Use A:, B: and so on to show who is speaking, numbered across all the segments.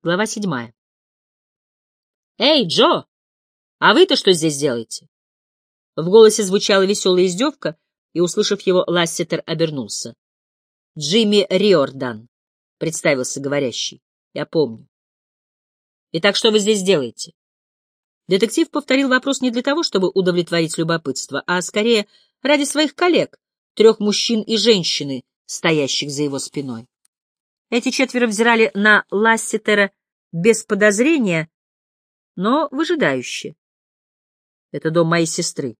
A: Глава седьмая. «Эй, Джо! А вы-то что здесь делаете?» В голосе звучала веселая издевка, и, услышав его, Лассетер обернулся. «Джимми Риордан», — представился говорящий. «Я помню». «Итак, что вы здесь делаете?» Детектив повторил вопрос не для того, чтобы удовлетворить любопытство, а скорее ради своих коллег, трех мужчин и женщины, стоящих за его спиной. Эти четверо взирали на Ласситера без подозрения, но выжидающе. Это дом моей сестры.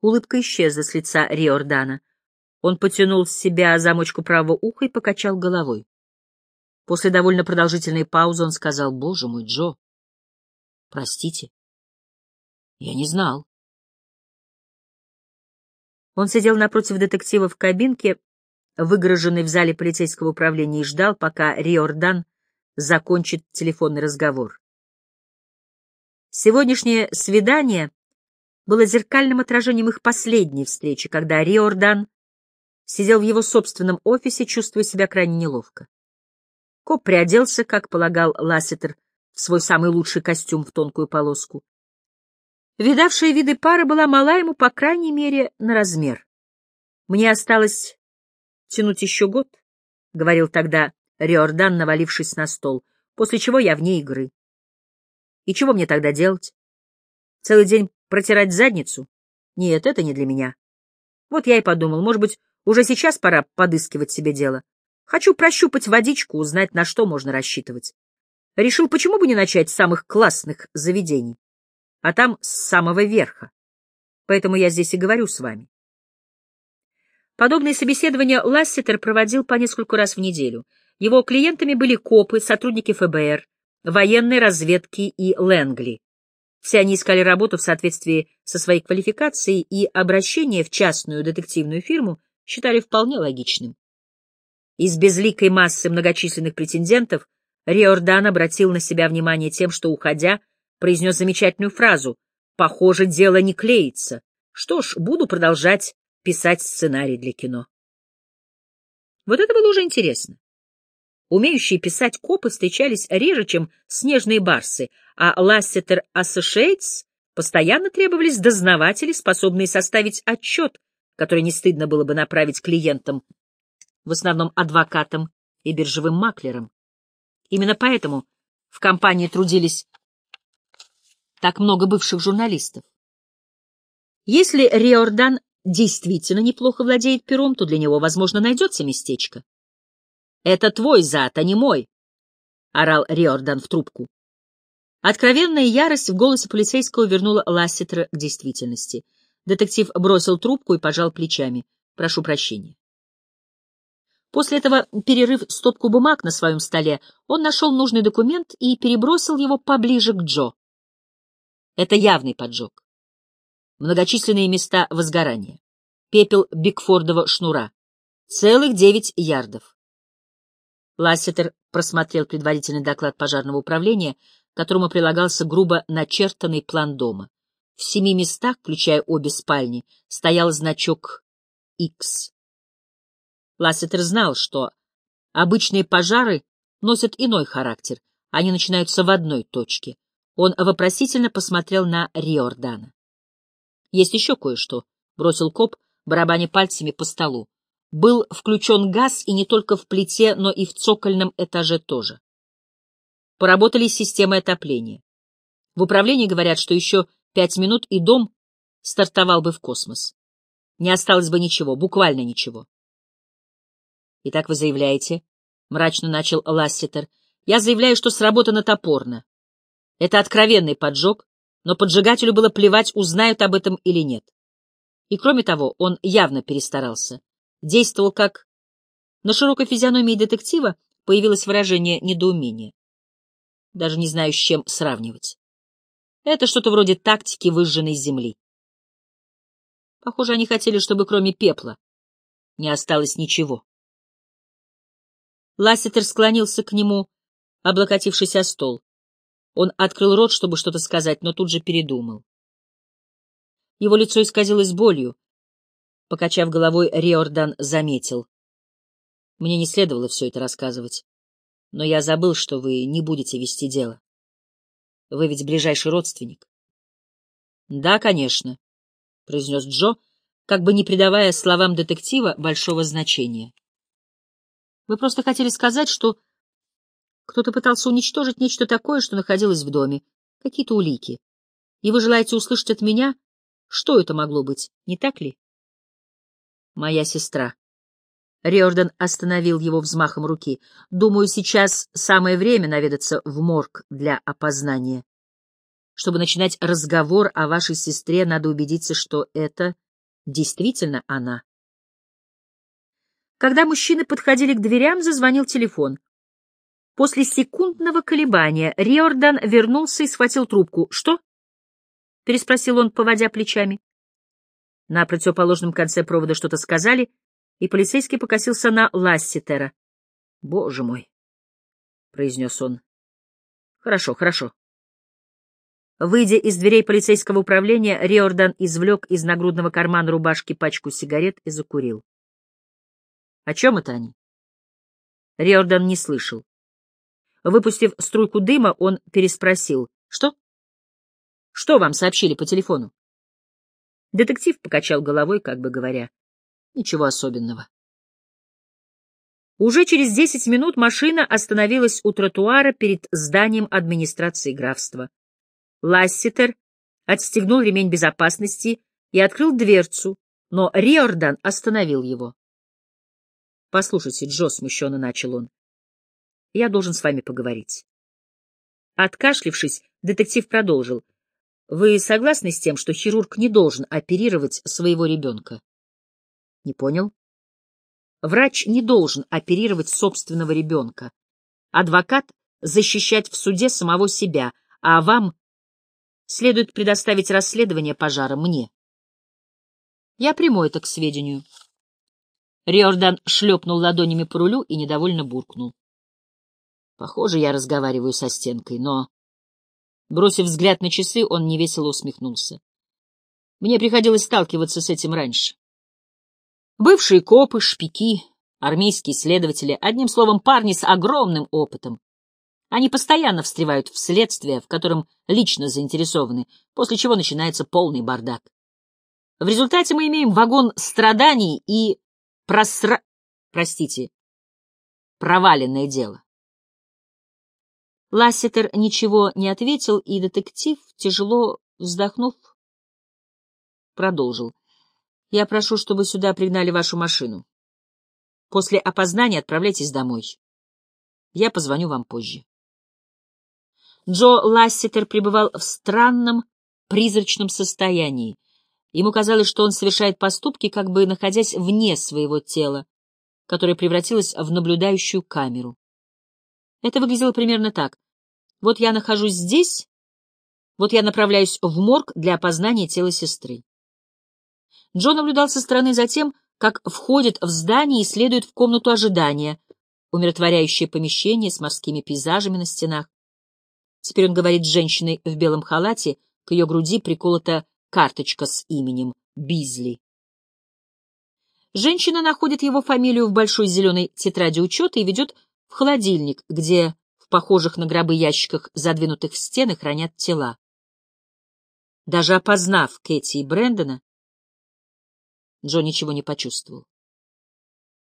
A: Улыбка исчезла с лица Риордана. Он потянул с себя замочку правого уха и покачал головой. После довольно продолжительной паузы он сказал, «Боже мой, Джо, простите, я не знал». Он сидел напротив детектива в кабинке, выгороженный в зале полицейского управления, и ждал, пока Риордан закончит телефонный разговор. Сегодняшнее свидание было зеркальным отражением их последней встречи, когда Риордан сидел в его собственном офисе, чувствуя себя крайне неловко. Коп приоделся, как полагал Лассетер, в свой самый лучший костюм в тонкую полоску. Видавшая виды пара была мала ему, по крайней мере, на размер. Мне осталось тянуть еще год, — говорил тогда Риордан, навалившись на стол, после чего я вне игры. И чего мне тогда делать? Целый день протирать задницу? Нет, это не для меня. Вот я и подумал, может быть, уже сейчас пора подыскивать себе дело. Хочу прощупать водичку, узнать, на что можно рассчитывать. Решил, почему бы не начать с самых классных заведений, а там с самого верха. Поэтому я здесь и говорю с вами. Подобные собеседования Лассетер проводил по нескольку раз в неделю. Его клиентами были копы, сотрудники ФБР, военной разведки и Лэнгли. Все они искали работу в соответствии со своей квалификацией, и обращение в частную детективную фирму считали вполне логичным. Из безликой массы многочисленных претендентов Риордан обратил на себя внимание тем, что, уходя, произнес замечательную фразу «Похоже, дело не клеится. Что ж, буду продолжать писать сценарий для кино. Вот это было уже интересно. Умеющие писать копы встречались реже, чем снежные барсы, а Лассетер Associates постоянно требовались дознаватели, способные составить отчет, который не стыдно было бы направить клиентам, в основном адвокатам и биржевым маклерам. Именно поэтому в компании трудились так много бывших журналистов. Если Риордан действительно неплохо владеет пером, то для него, возможно, найдется местечко. — Это твой зад, а не мой, — орал Риордан в трубку. Откровенная ярость в голосе полицейского вернула Лассетера к действительности. Детектив бросил трубку и пожал плечами. «Прошу прощения». После этого, перерыв стопку бумаг на своем столе, он нашел нужный документ и перебросил его поближе к Джо. Это явный поджог многочисленные места возгорания, пепел Бигфордова шнура, целых девять ярдов. Лассетер просмотрел предварительный доклад пожарного управления, к которому прилагался грубо начертанный план дома. В семи местах, включая обе спальни, стоял значок X. Лассетер знал, что обычные пожары носят иной характер, они начинаются в одной точке. Он вопросительно посмотрел на Риордана. Есть еще кое-что, — бросил коп, барабаня пальцами по столу. Был включен газ и не только в плите, но и в цокольном этаже тоже. Поработали с системой отопления. В управлении говорят, что еще пять минут и дом стартовал бы в космос. Не осталось бы ничего, буквально ничего. — Итак вы заявляете, — мрачно начал Ласситер, — я заявляю, что сработано топорно. Это откровенный поджог, но поджигателю было плевать, узнают об этом или нет. И кроме того, он явно перестарался. Действовал как... На широкой физиономии детектива появилось выражение недоумения. Даже не знаю, с чем сравнивать. Это что-то вроде тактики выжженной земли. Похоже, они хотели, чтобы кроме пепла не осталось ничего. Лассетер склонился к нему, облокотившись о стол. Он открыл рот, чтобы что-то сказать, но тут же передумал. Его лицо исказилось болью. Покачав головой, Риордан заметил. Мне не следовало все это рассказывать. Но я забыл, что вы не будете вести дело. Вы ведь ближайший родственник. — Да, конечно, — произнес Джо, как бы не придавая словам детектива большого значения. — Вы просто хотели сказать, что кто-то пытался уничтожить нечто такое, что находилось в доме, какие-то улики. И вы желаете услышать от меня, что это могло быть, не так ли? — Моя сестра. Риордан остановил его взмахом руки. «Думаю, сейчас самое время наведаться в морг для опознания. Чтобы начинать разговор о вашей сестре, надо убедиться, что это действительно она». Когда мужчины подходили к дверям, зазвонил телефон. После секундного колебания Риордан вернулся и схватил трубку. «Что?» — переспросил он, поводя плечами. На противоположном конце провода что-то сказали — и полицейский покосился на Ласситера. — Боже мой! — произнес он. — Хорошо, хорошо. Выйдя из дверей полицейского управления, Риордан извлек из нагрудного кармана рубашки пачку сигарет и закурил. — О чем это они? Риордан не слышал. Выпустив струйку дыма, он переспросил. — Что? — Что вам сообщили по телефону? Детектив покачал головой, как бы говоря. Ничего особенного. Уже через десять минут машина остановилась у тротуара перед зданием администрации графства. Ласситер отстегнул ремень безопасности и открыл дверцу, но Риордан остановил его. — Послушайте, Джо, — смущенно начал он, — я должен с вами поговорить. Откашлившись, детектив продолжил. — Вы согласны с тем, что хирург не должен оперировать своего ребенка? Не понял? Врач не должен оперировать собственного ребенка. Адвокат защищать в суде самого себя, а вам следует предоставить расследование пожара мне. Я приму это к сведению. Риордан шлепнул ладонями по рулю и недовольно буркнул. Похоже, я разговариваю со стенкой, но... Бросив взгляд на часы, он невесело усмехнулся. Мне приходилось сталкиваться с этим раньше. Бывшие копы, шпики, армейские следователи, одним словом, парни с огромным опытом. Они постоянно встревают в следствие, в котором лично заинтересованы, после чего начинается полный бардак. В результате мы имеем вагон страданий и просра... простите, проваленное дело. Лассетер ничего не ответил, и детектив, тяжело вздохнув, продолжил. Я прошу, чтобы сюда пригнали вашу машину. После опознания отправляйтесь домой. Я позвоню вам позже. Джо Ласситер пребывал в странном, призрачном состоянии. Ему казалось, что он совершает поступки, как бы находясь вне своего тела, которое превратилось в наблюдающую камеру. Это выглядело примерно так. Вот я нахожусь здесь, вот я направляюсь в морг для опознания тела сестры. Джо наблюдал со стороны за тем, как входит в здание и следует в комнату ожидания, умиротворяющее помещение с морскими пейзажами на стенах. Теперь он говорит с женщиной в белом халате, к ее груди приколота карточка с именем Бизли. Женщина находит его фамилию в большой зеленой тетради учета и ведет в холодильник, где в похожих на гробы ящиках, задвинутых в стены, хранят тела. Даже опознав Кэти и Брэндона, Джо ничего не почувствовал.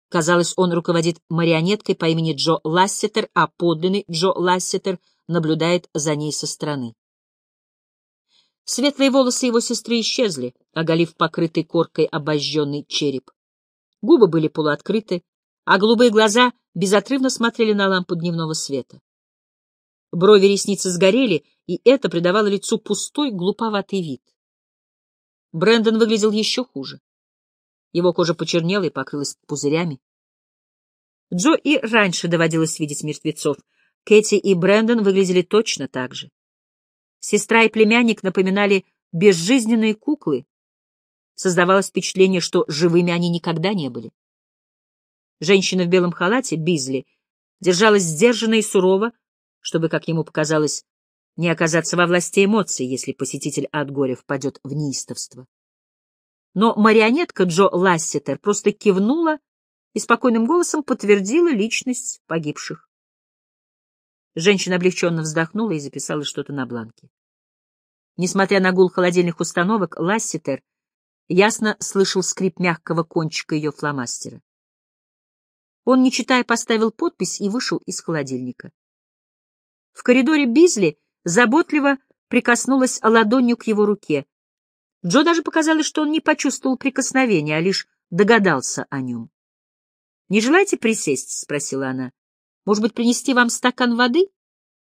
A: Казалось, он руководит марионеткой по имени Джо Лассетер, а подлинный Джо Лассетер наблюдает за ней со стороны. Светлые волосы его сестры исчезли, оголив покрытый коркой обожженный череп. Губы были полуоткрыты, а голубые глаза безотрывно смотрели на лампу дневного света. Брови ресницы сгорели, и это придавало лицу пустой, глуповатый вид. Брэндон выглядел еще хуже. Его кожа почернела и покрылась пузырями. Джо и раньше доводилось видеть мертвецов. Кэти и Брэндон выглядели точно так же. Сестра и племянник напоминали безжизненные куклы. Создавалось впечатление, что живыми они никогда не были. Женщина в белом халате, Бизли, держалась сдержанно и сурово, чтобы, как ему показалось, не оказаться во власти эмоций, если посетитель от горя впадет в неистовство но марионетка Джо Лассетер просто кивнула и спокойным голосом подтвердила личность погибших. Женщина облегченно вздохнула и записала что-то на бланке. Несмотря на гул холодильных установок, Ласситер ясно слышал скрип мягкого кончика ее фломастера. Он, не читая, поставил подпись и вышел из холодильника. В коридоре Бизли заботливо прикоснулась ладонью к его руке. Джо даже показалось, что он не почувствовал прикосновения, а лишь догадался о нем. — Не желаете присесть? — спросила она. — Может быть, принести вам стакан воды?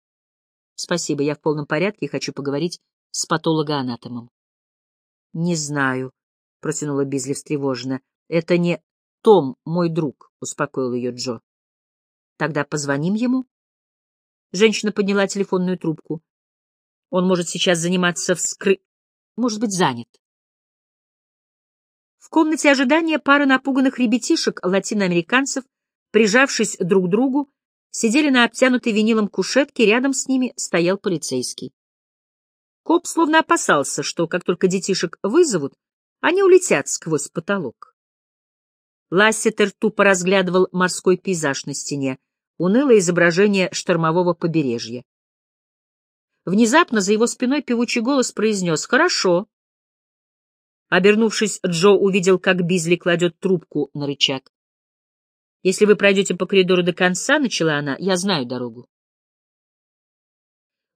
A: — Спасибо, я в полном порядке и хочу поговорить с патологоанатомом. — Не знаю, — протянула Бизли встревоженно. — Это не Том, мой друг, — успокоил ее Джо. — Тогда позвоним ему. Женщина подняла телефонную трубку. Он может сейчас заниматься вскры... Может быть, занят. В комнате ожидания пара напуганных ребятишек, латиноамериканцев, прижавшись друг к другу, сидели на обтянутой винилом кушетке, рядом с ними стоял полицейский. Коп словно опасался, что как только детишек вызовут, они улетят сквозь потолок. Лассетер тупо разглядывал морской пейзаж на стене, унылое изображение штормового побережья. Внезапно за его спиной певучий голос произнес «Хорошо». Обернувшись, Джо увидел, как Бизли кладет трубку на рычаг. «Если вы пройдете по коридору до конца, — начала она, — я знаю дорогу».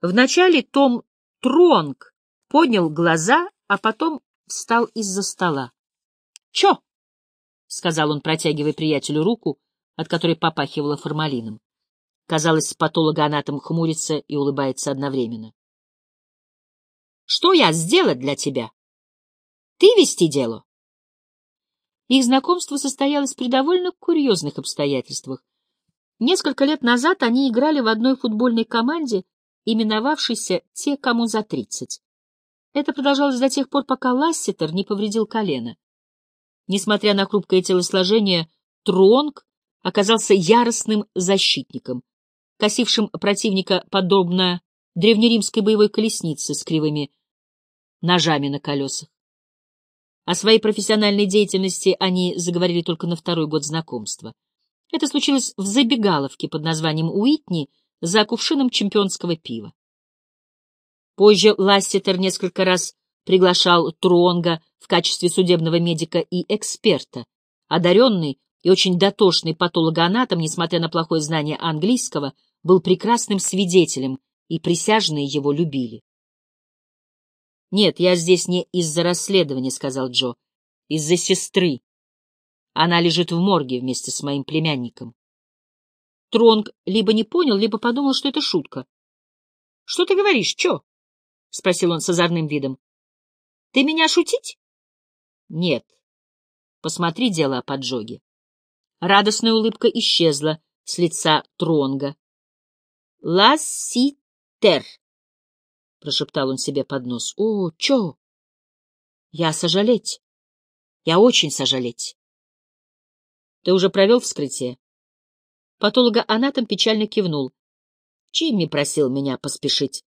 A: Вначале Том Тронг поднял глаза, а потом встал из-за стола. — Чё? — сказал он, протягивая приятелю руку, от которой попахивало формалином. Казалось, патологоанатом хмурится и улыбается одновременно. — Что я сделать для тебя? Ты вести дело? Их знакомство состоялось при довольно курьезных обстоятельствах. Несколько лет назад они играли в одной футбольной команде, именовавшейся «Те, кому за тридцать». Это продолжалось до тех пор, пока Ласситер не повредил колено. Несмотря на хрупкое телосложение, Тронг оказался яростным защитником косившим противника подобно древнеримской боевой колеснице с кривыми ножами на колесах. О своей профессиональной деятельности они заговорили только на второй год знакомства. Это случилось в забегаловке под названием Уитни за кувшином чемпионского пива. Позже Ласситер несколько раз приглашал Труонга в качестве судебного медика и эксперта. Одаренный и очень дотошный патологоанатом, несмотря на плохое знание английского, был прекрасным свидетелем, и присяжные его любили. «Нет, я здесь не из-за расследования», — сказал Джо, — «из-за сестры. Она лежит в морге вместе с моим племянником». Тронг либо не понял, либо подумал, что это шутка. «Что ты говоришь, чё?» — спросил он с озорным видом. «Ты меня шутить?» «Нет. Посмотри дело о поджоге». Радостная улыбка исчезла с лица Тронга. «Ласситер», — прошептал он себе под нос. «О, чё? Я сожалеть. Я очень сожалеть». «Ты уже провел вскрытие?» Патолога-анатом печально кивнул. Чимми просил меня поспешить.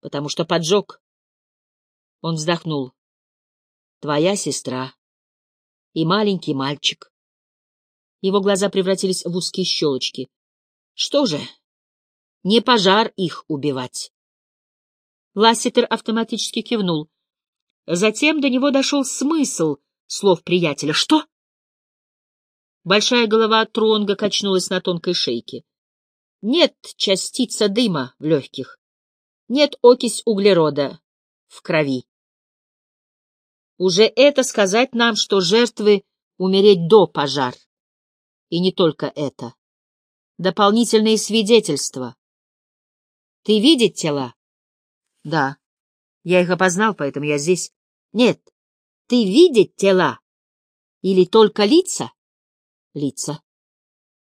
A: «Потому что поджог». Он вздохнул. «Твоя сестра и маленький мальчик». Его глаза превратились в узкие щелочки. «Что же?» Не пожар их убивать. Ласситер автоматически кивнул. Затем до него дошел смысл слов приятеля. «Что?» Большая голова Тронга качнулась на тонкой шейке. «Нет частица дыма в легких. Нет окись углерода в крови. Уже это сказать нам, что жертвы умереть до пожар. И не только это. Дополнительные свидетельства. Ты видеть тела? Да. Я их опознал, поэтому я здесь. Нет. Ты видеть тела? Или только лица? Лица.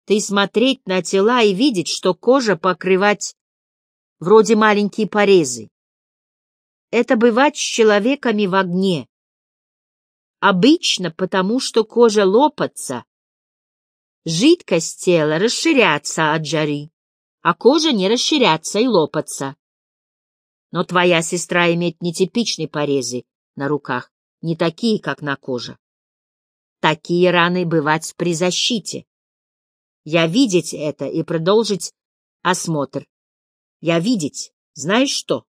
A: Ты смотреть на тела и видеть, что кожа покрывать вроде маленькие порезы. Это бывать с человеками в огне. Обычно потому, что кожа лопаться, жидкость тела расширяться от жары а кожа не расширяться и лопаться. Но твоя сестра имеет нетипичные порезы на руках, не такие, как на коже. Такие раны бывать при защите. Я видеть это и продолжить Осмотр. Я видеть. Знаешь что?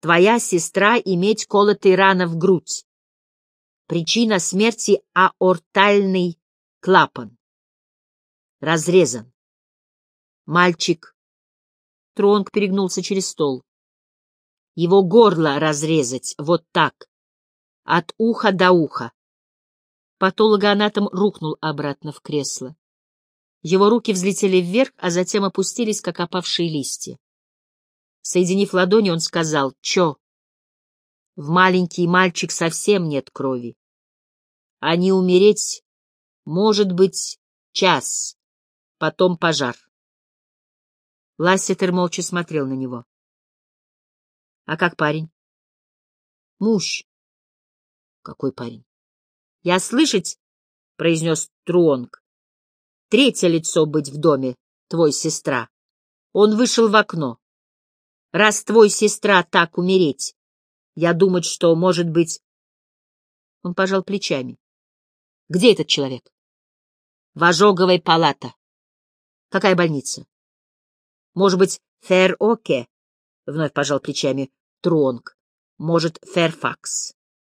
A: Твоя сестра иметь колотые раны в грудь. Причина смерти — аортальный клапан. Разрезан. Мальчик. Тронг перегнулся через стол. Его горло разрезать, вот так, от уха до уха. Патологоанатом рухнул обратно в кресло. Его руки взлетели вверх, а затем опустились, как опавшие листья. Соединив ладони, он сказал «Чё?» В маленький мальчик совсем нет крови. А не умереть, может быть, час, потом пожар. Лассетер молча смотрел на него. — А как парень? — Муж. — Какой парень? — Я слышать, — произнес Труонг. — Третье лицо быть в доме, твой сестра. Он вышел в окно. Раз твой сестра так умереть, я думать, что, может быть... Он пожал плечами. — Где этот человек? — В ожоговой палата. — Какая больница? Может быть, Фэр-Оке? — вновь пожал плечами Труонг. Может, Фэрфакс?